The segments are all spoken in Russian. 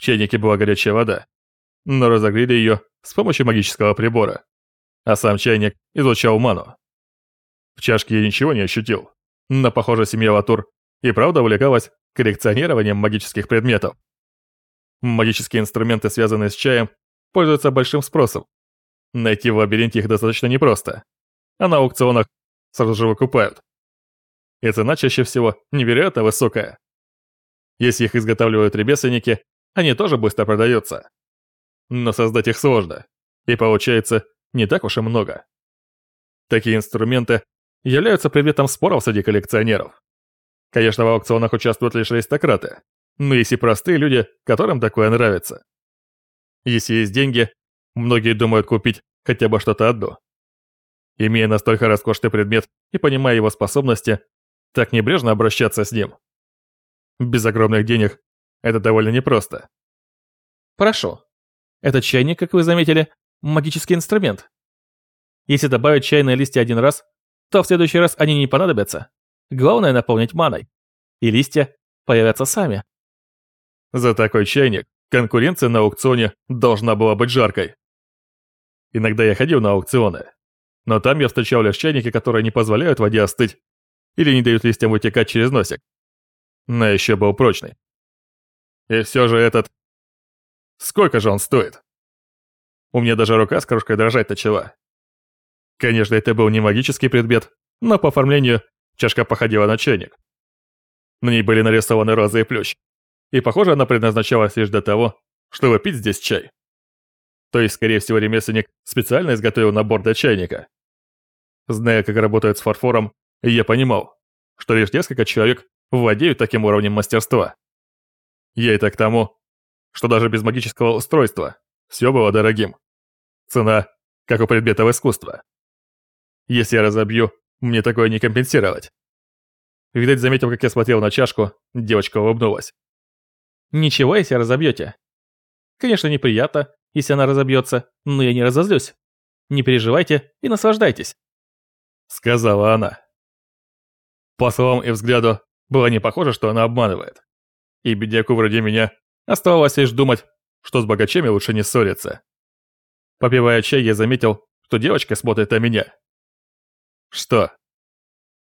В чайнике была горячая вода, но разогрели ее с помощью магического прибора, а сам чайник излучал ману. В чашке я ничего не ощутил, но, похоже, семья Латур и правда увлекалась коллекционированием магических предметов. Магические инструменты, связанные с чаем, пользуются большим спросом. Найти в лабиринте их достаточно непросто, а на аукционах сразу же выкупают. И цена чаще всего невероятно высокая. Если их изготавливают ремесленники, они тоже быстро продаются. Но создать их сложно, и получается не так уж и много. Такие инструменты являются предметом споров среди коллекционеров. Конечно, в аукционах участвуют лишь аристократы, но есть и простые люди, которым такое нравится. Если есть деньги, многие думают купить хотя бы что-то одно. Имея настолько роскошный предмет и понимая его способности, так небрежно обращаться с ним. Без огромных денег это довольно непросто. Хорошо. Этот чайник, как вы заметили, магический инструмент. Если добавить чайные листья один раз, то в следующий раз они не понадобятся. Главное наполнить маной. И листья появятся сами. За такой чайник конкуренция на аукционе должна была быть жаркой. Иногда я ходил на аукционы, но там я встречал лишь чайники, которые не позволяют воде остыть или не дают листьям вытекать через носик. Но еще был прочный. И все же этот... Сколько же он стоит? У меня даже рука с кружкой дрожать начала. Конечно, это был не магический предмет, но по оформлению чашка походила на чайник. На ней были нарисованы розы и плющ. И, похоже, она предназначалась лишь для того, чтобы пить здесь чай. То есть, скорее всего, ремесленник специально изготовил набор для чайника. Зная, как работают с фарфором, я понимал, что лишь несколько человек владеют таким уровнем мастерства. Я это к тому, что даже без магического устройства все было дорогим. Цена, как у предметов искусства. Если я разобью, мне такое не компенсировать. Видать, заметив, как я смотрел на чашку, девочка улыбнулась. Ничего, если разобьете. Конечно, неприятно, если она разобьется, но я не разозлюсь. Не переживайте и наслаждайтесь. Сказала она. По словам и взгляду, было не похоже, что она обманывает. И бедняку вроде меня оставалось лишь думать, что с богачами лучше не ссориться. Попивая чай, я заметил, что девочка смотрит на меня. «Что?»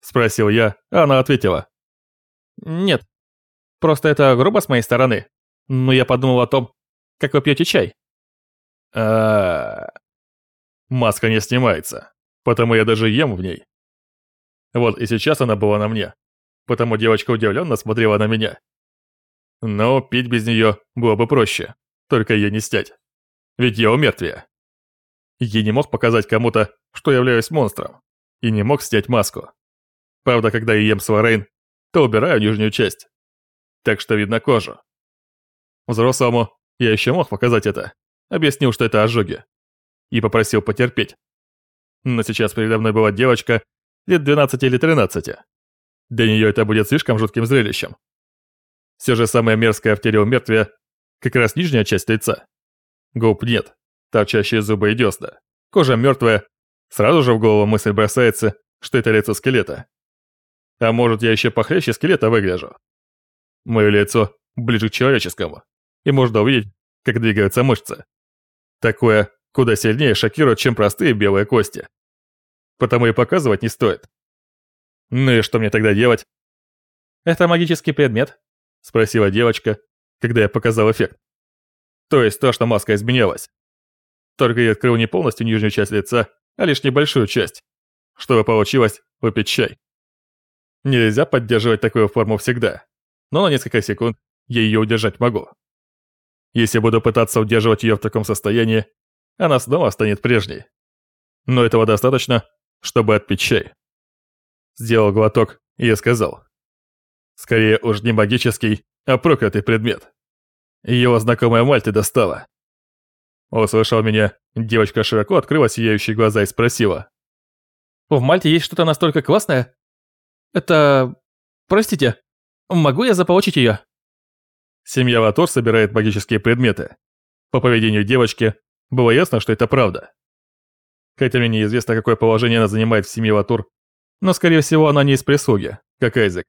Спросил я, а она ответила. «Нет, просто это грубо с моей стороны. Но я подумал о том, как вы пьете чай». А, Маска не снимается, потому я даже ем в ней. Вот и сейчас она была на мне, потому девочка удивленно смотрела на меня. Но пить без нее было бы проще, только ее не снять. Ведь я умертвие. Я не мог показать кому-то, что являюсь монстром и не мог снять маску. Правда, когда я ем сварейн, то убираю нижнюю часть. Так что видно кожу. Взрослому я еще мог показать это. Объяснил, что это ожоги. И попросил потерпеть. Но сейчас передо мной была девочка лет 12 или 13. Для нее это будет слишком жутким зрелищем. Все же самое мерзкое в теле у мертвия как раз нижняя часть лица. Губ нет, торчащие зубы и десна. Кожа мертвая, Сразу же в голову мысль бросается, что это лицо скелета. А может, я еще похлеще скелета выгляжу? Мое лицо ближе к человеческому, и можно увидеть, как двигаются мышцы. Такое куда сильнее шокирует, чем простые белые кости. Потому и показывать не стоит. Ну и что мне тогда делать? Это магический предмет? Спросила девочка, когда я показал эффект. То есть то, что маска изменилась. Только я открыл не полностью нижнюю часть лица, а лишь небольшую часть, чтобы получилось выпить чай. Нельзя поддерживать такую форму всегда, но на несколько секунд я ее удержать могу. Если буду пытаться удерживать ее в таком состоянии, она снова станет прежней. Но этого достаточно, чтобы отпить чай. Сделал глоток, и я сказал. Скорее уж не магический, а проклятый предмет. Его знакомая Мальты достала. Услышал меня, девочка широко открыла сияющие глаза и спросила. «В Мальте есть что-то настолько классное? Это... Простите, могу я заполучить ее?» Семья Латор собирает магические предметы. По поведению девочки было ясно, что это правда. Хотя мне неизвестно, какое положение она занимает в семье Латур, но, скорее всего, она не из прислуги, как Айзек,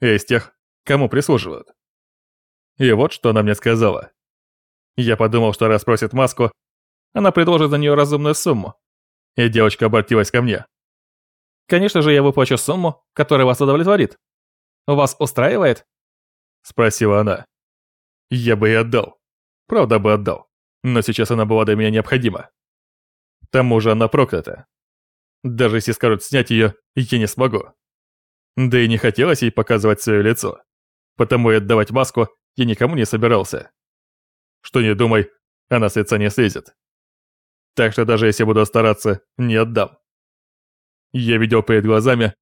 а из тех, кому прислуживают. И вот что она мне сказала. Я подумал, что раз просит маску, она предложит за нее разумную сумму. И девочка обратилась ко мне. Конечно же, я выплачу сумму, которая вас удовлетворит. Вас устраивает? Спросила она. Я бы и отдал. Правда бы отдал. Но сейчас она была для меня необходима. К тому же она проклята. Даже если скажут снять ее, я не смогу. Да и не хотелось ей показывать свое лицо. Потому и отдавать маску я никому не собирался. Что не думай, она с лица не слезет. Так что даже если буду стараться, не отдам. Я видел перед глазами,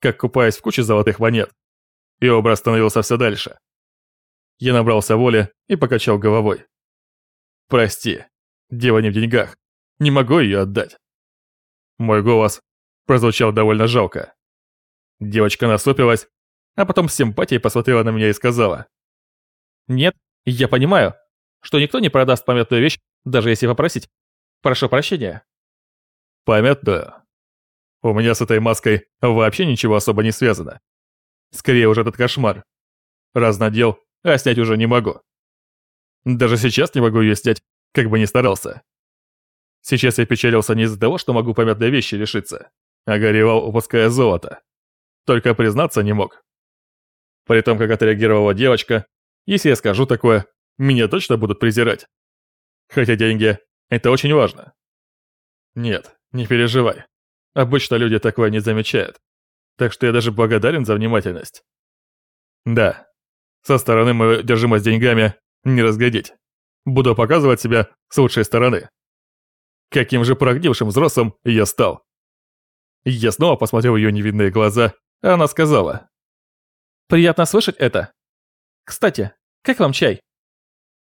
как купаюсь в куче золотых монет, и образ становился все дальше. Я набрался воли и покачал головой. «Прости, дело не в деньгах, не могу ее отдать». Мой голос прозвучал довольно жалко. Девочка насупилась, а потом с симпатией посмотрела на меня и сказала. «Нет, я понимаю, что никто не продаст памятную вещь, даже если попросить. Прошу прощения». «Памятную?» У меня с этой маской вообще ничего особо не связано. Скорее уже этот кошмар. Раз надел, а снять уже не могу. Даже сейчас не могу ее снять, как бы ни старался. Сейчас я печалился не из-за того, что могу памятной вещи лишиться, а горевал, упуская золото. Только признаться не мог. При том, как отреагировала девочка, если я скажу такое, меня точно будут презирать. Хотя деньги – это очень важно. Нет, не переживай. Обычно люди такое не замечают. Так что я даже благодарен за внимательность. Да, со стороны мою держимость деньгами не разглядеть. Буду показывать себя с лучшей стороны. Каким же прогнившим взрослым я стал. Я снова посмотрел ее невидные глаза, она сказала. «Приятно слышать это. Кстати, как вам чай?»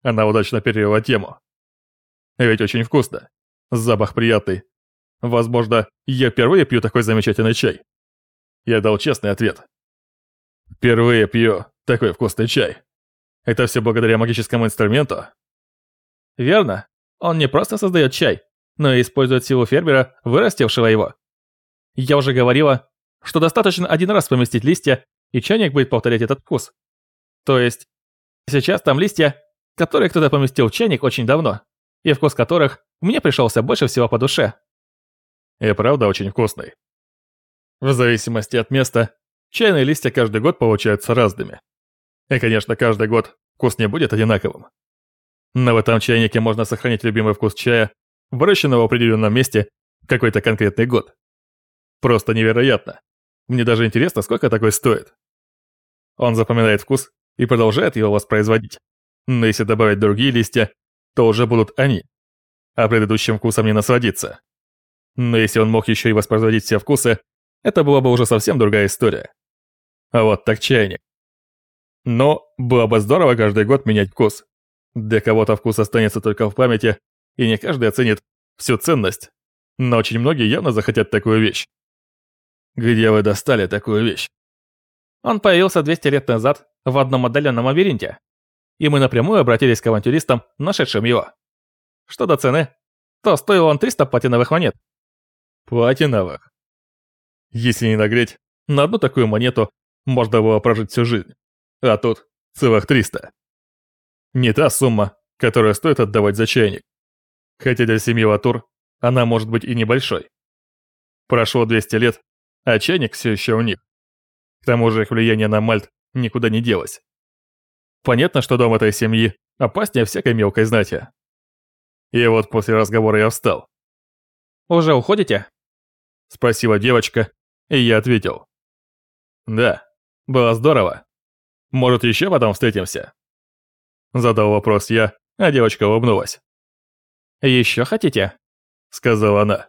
Она удачно перевела тему. Ведь очень вкусно. Запах приятный. Возможно, я впервые пью такой замечательный чай. Я дал честный ответ. Впервые пью такой вкусный чай. Это все благодаря магическому инструменту? Верно. Он не просто создает чай, но и использует силу фермера, вырастившего его. Я уже говорила, что достаточно один раз поместить листья, и чайник будет повторять этот вкус. То есть, сейчас там листья, которые кто-то поместил в чайник очень давно, и вкус которых мне пришелся больше всего по душе. И правда очень вкусный. В зависимости от места, чайные листья каждый год получаются разными. И, конечно, каждый год вкус не будет одинаковым. Но в этом чайнике можно сохранить любимый вкус чая, выращенного в определенном месте в какой-то конкретный год. Просто невероятно. Мне даже интересно, сколько такой стоит. Он запоминает вкус и продолжает его воспроизводить. Но если добавить другие листья, то уже будут они. А предыдущим вкусом не насладиться. Но если он мог еще и воспроизводить все вкусы, это была бы уже совсем другая история. А вот так чайник. Но было бы здорово каждый год менять вкус. Для кого-то вкус останется только в памяти, и не каждый оценит всю ценность. Но очень многие явно захотят такую вещь. Где вы достали такую вещь? Он появился 200 лет назад в одном отдаленном лабиринте. И мы напрямую обратились к авантюристам, нашедшим его. Что до цены, то стоил он 300 платиновых монет. Платиновых? Если не нагреть, на одну такую монету можно было прожить всю жизнь. А тут целых 300. Не та сумма, которую стоит отдавать за чайник. Хотя для семьи Латур она может быть и небольшой. Прошло 200 лет, а чайник все еще у них. К тому же их влияние на Мальт никуда не делось. Понятно, что дом этой семьи опаснее всякой мелкой знати. И вот после разговора я встал. «Уже уходите?» Спросила девочка, и я ответил. «Да, было здорово. Может, еще потом встретимся?» Задал вопрос я, а девочка улыбнулась. «Еще хотите?» Сказала она.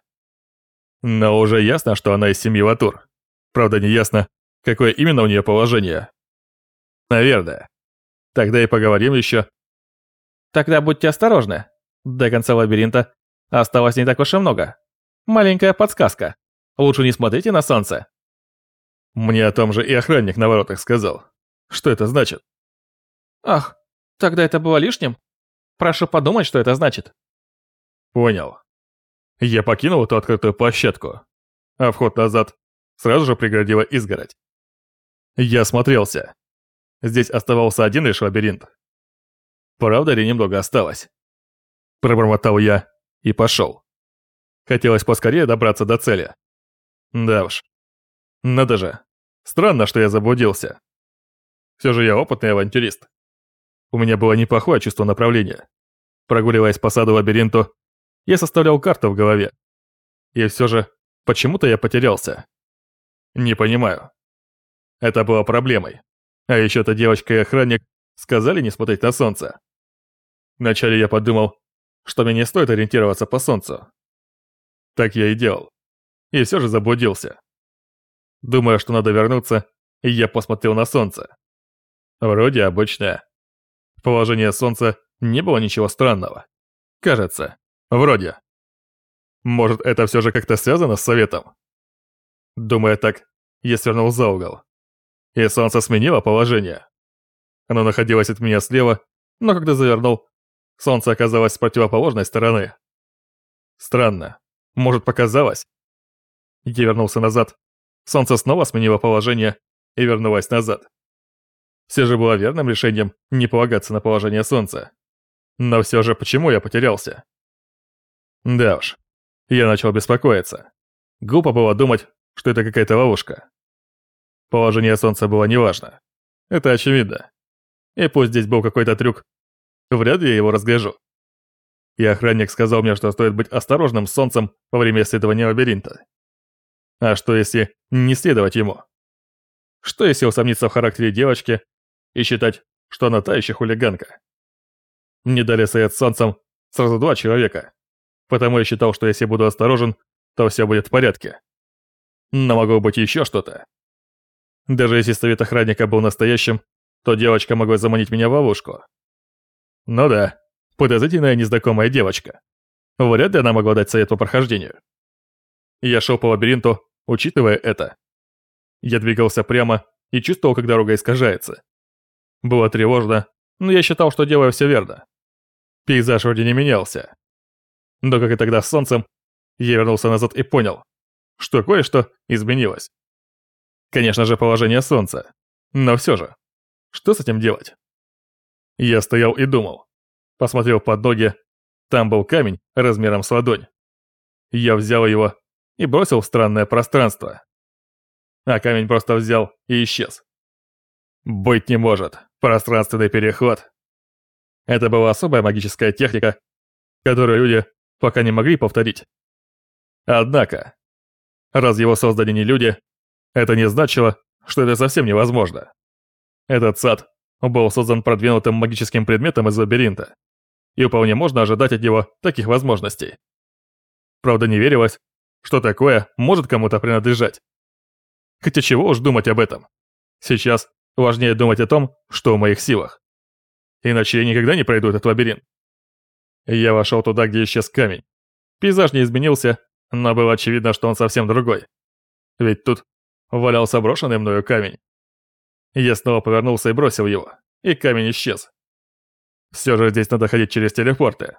Но уже ясно, что она из семьи Латур. Правда, не ясно, какое именно у нее положение. Наверное. Тогда и поговорим еще. Тогда будьте осторожны. До конца лабиринта осталось не так уж и много. Маленькая подсказка. Лучше не смотрите на солнце. Мне о том же и охранник на воротах сказал. Что это значит? Ах, тогда это было лишним? Прошу подумать, что это значит. Понял. Я покинул эту открытую площадку, а вход назад сразу же преградила изгородь. Я осмотрелся. Здесь оставался один лишь лабиринт. Правда ли немного осталось? Пробормотал я и пошел. Хотелось поскорее добраться до цели. Да уж. Надо же. Странно, что я заблудился. Все же я опытный авантюрист. У меня было неплохое чувство направления. Прогуливаясь по саду лабиринту, я составлял карту в голове. И все же, почему-то я потерялся. Не понимаю. Это было проблемой. А еще эта девочка и охранник сказали не смотреть на солнце. Вначале я подумал, что мне не стоит ориентироваться по солнцу. Так я и делал. И все же заблудился. Думая, что надо вернуться, я посмотрел на солнце. Вроде обычное. В положении солнца не было ничего странного. Кажется. Вроде. Может, это все же как-то связано с советом? Думая так, я свернул за угол. И солнце сменило положение. Оно находилось от меня слева, но когда завернул, солнце оказалось с противоположной стороны. Странно. Может, показалось? Я вернулся назад. Солнце снова сменило положение и вернулось назад. Все же было верным решением не полагаться на положение Солнца. Но все же почему я потерялся? Да уж, я начал беспокоиться. Глупо было думать, что это какая-то ловушка. Положение Солнца было неважно. Это очевидно. И пусть здесь был какой-то трюк, вряд ли я его разгляжу. И охранник сказал мне, что стоит быть осторожным с Солнцем во время исследования лабиринта. А что если не следовать ему? Что если усомниться в характере девочки и считать, что она та еще хулиганка. Мне дали совет с солнцем сразу два человека, потому я считал, что если буду осторожен, то все будет в порядке. Но могло быть еще что-то. Даже если совет охранника был настоящим, то девочка могла заманить меня в ловушку. Ну да, подозрительная незнакомая девочка. Вряд ли она могла дать совет по прохождению. Я шел по лабиринту, учитывая это. Я двигался прямо и чувствовал, как дорога искажается. Было тревожно, но я считал, что делаю все верно. Пейзаж вроде не менялся. Но как и тогда с солнцем, я вернулся назад и понял, что кое-что изменилось. Конечно же, положение солнца. Но все же, что с этим делать? Я стоял и думал. Посмотрел под ноги. Там был камень размером с ладонь. Я взял его и бросил в странное пространство. А камень просто взял и исчез. Быть не может. Пространственный переход. Это была особая магическая техника, которую люди пока не могли повторить. Однако, раз его создали не люди, это не значило, что это совсем невозможно. Этот сад был создан продвинутым магическим предметом из лабиринта, и вполне можно ожидать от него таких возможностей. Правда, не верилось, что такое может кому-то принадлежать. Хотя чего уж думать об этом. Сейчас Важнее думать о том, что в моих силах. Иначе я никогда не пройду этот лабиринт. Я вошел туда, где исчез камень. Пейзаж не изменился, но было очевидно, что он совсем другой. Ведь тут валялся брошенный мною камень. Я снова повернулся и бросил его, и камень исчез. Все же здесь надо ходить через телепорты.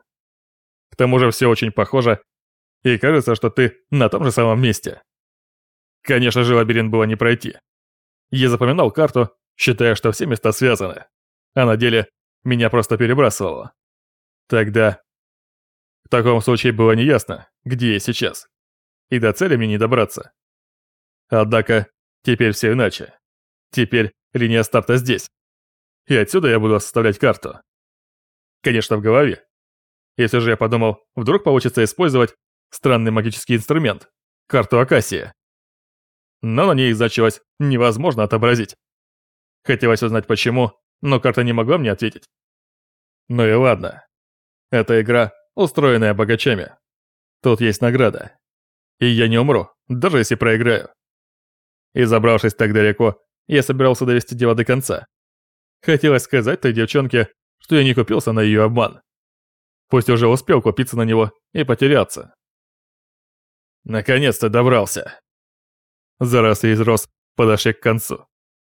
К тому же все очень похоже, и кажется, что ты на том же самом месте. Конечно же, лабиринт было не пройти. Я запоминал карту считая, что все места связаны, а на деле меня просто перебрасывало. Тогда... В таком случае было неясно, где я сейчас, и до цели мне не добраться. Однако, теперь все иначе. Теперь линия старта здесь. И отсюда я буду составлять карту. Конечно, в голове. Если же я подумал, вдруг получится использовать странный магический инструмент, карту Акасия. Но на ней значилось невозможно отобразить. Хотелось узнать почему, но карта не могла мне ответить. Ну и ладно. Эта игра, устроенная богачами. Тут есть награда. И я не умру, даже если проиграю. И забравшись так далеко, я собирался довести дело до конца. Хотелось сказать той девчонке, что я не купился на ее обман. Пусть уже успел купиться на него и потеряться. Наконец-то добрался. Заросли из роз подошли к концу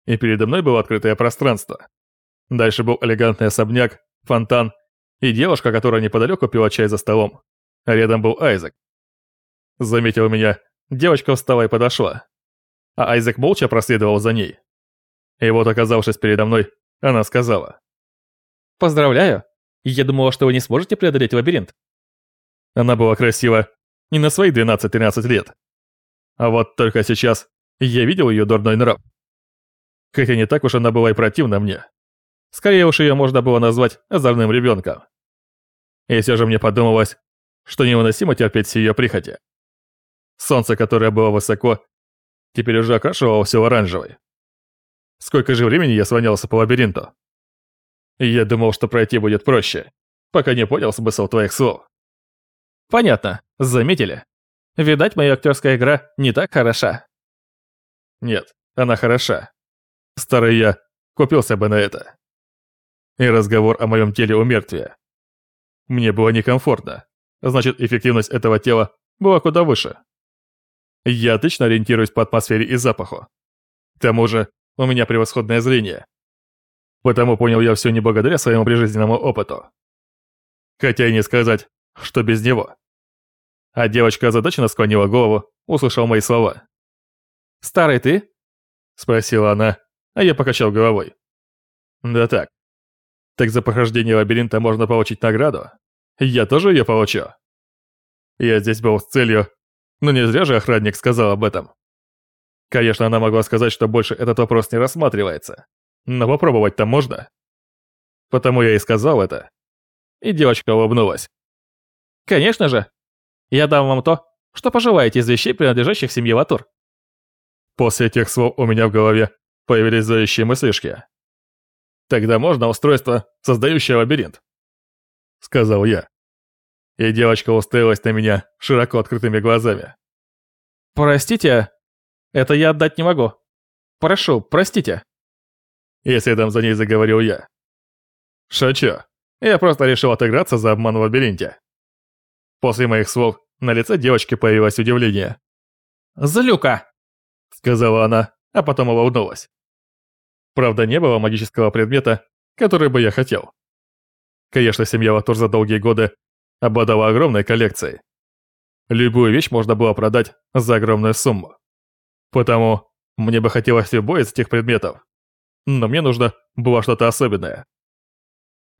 и передо мной было открытое пространство. Дальше был элегантный особняк, фонтан и девушка, которая неподалеку пила чай за столом. Рядом был Айзек. Заметил меня, девочка встала и подошла. А Айзек молча проследовал за ней. И вот, оказавшись передо мной, она сказала. «Поздравляю, Я думала, что вы не сможете преодолеть лабиринт. Она была красива не на свои 12-13 лет. А вот только сейчас я видел ее дурной нрав. Хотя не так уж она была и противна мне. Скорее уж ее можно было назвать озорным ребенком. И все же мне подумалось, что невыносимо терпеть все ее прихоти. Солнце, которое было высоко, теперь уже окрашивало все в оранжевый. Сколько же времени я слонялся по лабиринту? И я думал, что пройти будет проще, пока не понял смысл твоих слов. Понятно, заметили. Видать, моя актерская игра не так хороша. Нет, она хороша. Старый я купился бы на это. И разговор о моем теле у мертвия. Мне было некомфортно. Значит, эффективность этого тела была куда выше. Я отлично ориентируюсь по атмосфере и запаху. К тому же, у меня превосходное зрение. Потому понял я все не благодаря своему прижизненному опыту. Хотя и не сказать, что без него. А девочка озадаченно склонила голову, услышал мои слова. «Старый ты?» – спросила она, а я покачал головой. «Да так. Так за прохождение лабиринта можно получить награду? Я тоже ее получу?» Я здесь был с целью, но не зря же охранник сказал об этом. Конечно, она могла сказать, что больше этот вопрос не рассматривается. Но попробовать-то можно. Потому я и сказал это. И девочка улыбнулась. «Конечно же. Я дам вам то, что пожелаете из вещей, принадлежащих семье Латур». После этих слов у меня в голове появились зловещие мыслишки. «Тогда можно устройство, создающее лабиринт», — сказал я. И девочка уставилась на меня широко открытыми глазами. «Простите, это я отдать не могу. Прошу, простите». И следом за ней заговорил я. «Шучу. Я просто решил отыграться за обман в лабиринте». После моих слов на лице девочки появилось удивление. «Злюка!» — сказала она, а потом улыбнулась. Правда, не было магического предмета, который бы я хотел. Конечно, семья Латур за долгие годы обладала огромной коллекцией. Любую вещь можно было продать за огромную сумму. Потому мне бы хотелось любой из этих предметов. Но мне нужно было что-то особенное.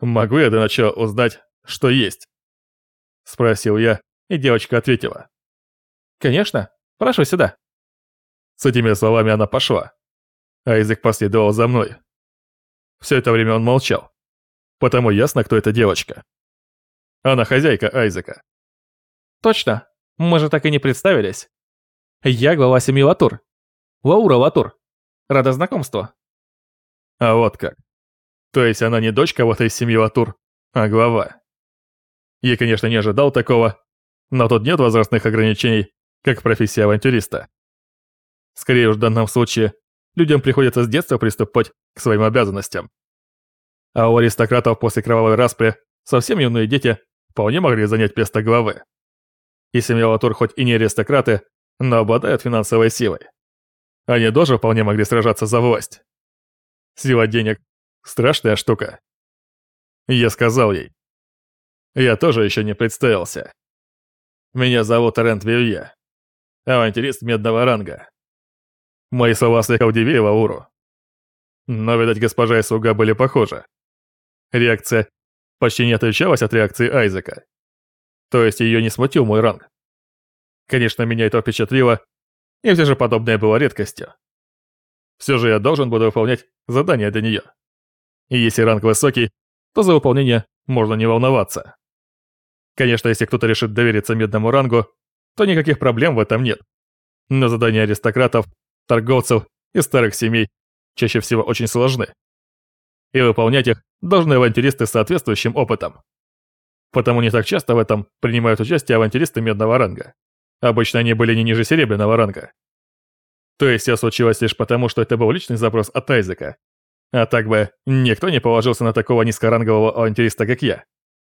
Могу я для начала узнать, что есть? Спросил я, и девочка ответила. Конечно, прошу сюда. С этими словами она пошла, а язык последовал за мной. Все это время он молчал, потому ясно, кто эта девочка. Она хозяйка Айзека. Точно. Мы же так и не представились. Я глава семьи Латур. Лаура Латур. Рада знакомству. А вот как. То есть она не дочь кого-то из семьи Латур, а глава. Я, конечно, не ожидал такого, но тут нет возрастных ограничений, как в профессии авантюриста. Скорее уж в данном случае людям приходится с детства приступать к своим обязанностям. А у аристократов после кровавой распри совсем юные дети вполне могли занять место главы. И семья Латур хоть и не аристократы, но обладают финансовой силой. Они тоже вполне могли сражаться за власть. Сила денег – страшная штука. Я сказал ей. Я тоже еще не представился. Меня зовут Рент Вивье, авантюрист медного ранга. Мои слова слегка удивили Лауру. Но, видать, госпожа и слуга были похожи. Реакция почти не отличалась от реакции Айзека. То есть ее не смутил мой ранг. Конечно, меня это впечатлило, и все же подобное было редкостью. Все же я должен буду выполнять задание для нее. И если ранг высокий, то за выполнение можно не волноваться. Конечно, если кто-то решит довериться медному рангу, то никаких проблем в этом нет. Но задания аристократов, торговцев и старых семей чаще всего очень сложны и выполнять их должны авантюристы с соответствующим опытом. Потому не так часто в этом принимают участие авантюристы медного ранга. Обычно они были не ниже серебряного ранга. То есть все случилось лишь потому, что это был личный запрос от Айзека. А так бы никто не положился на такого низкорангового авантюриста, как я.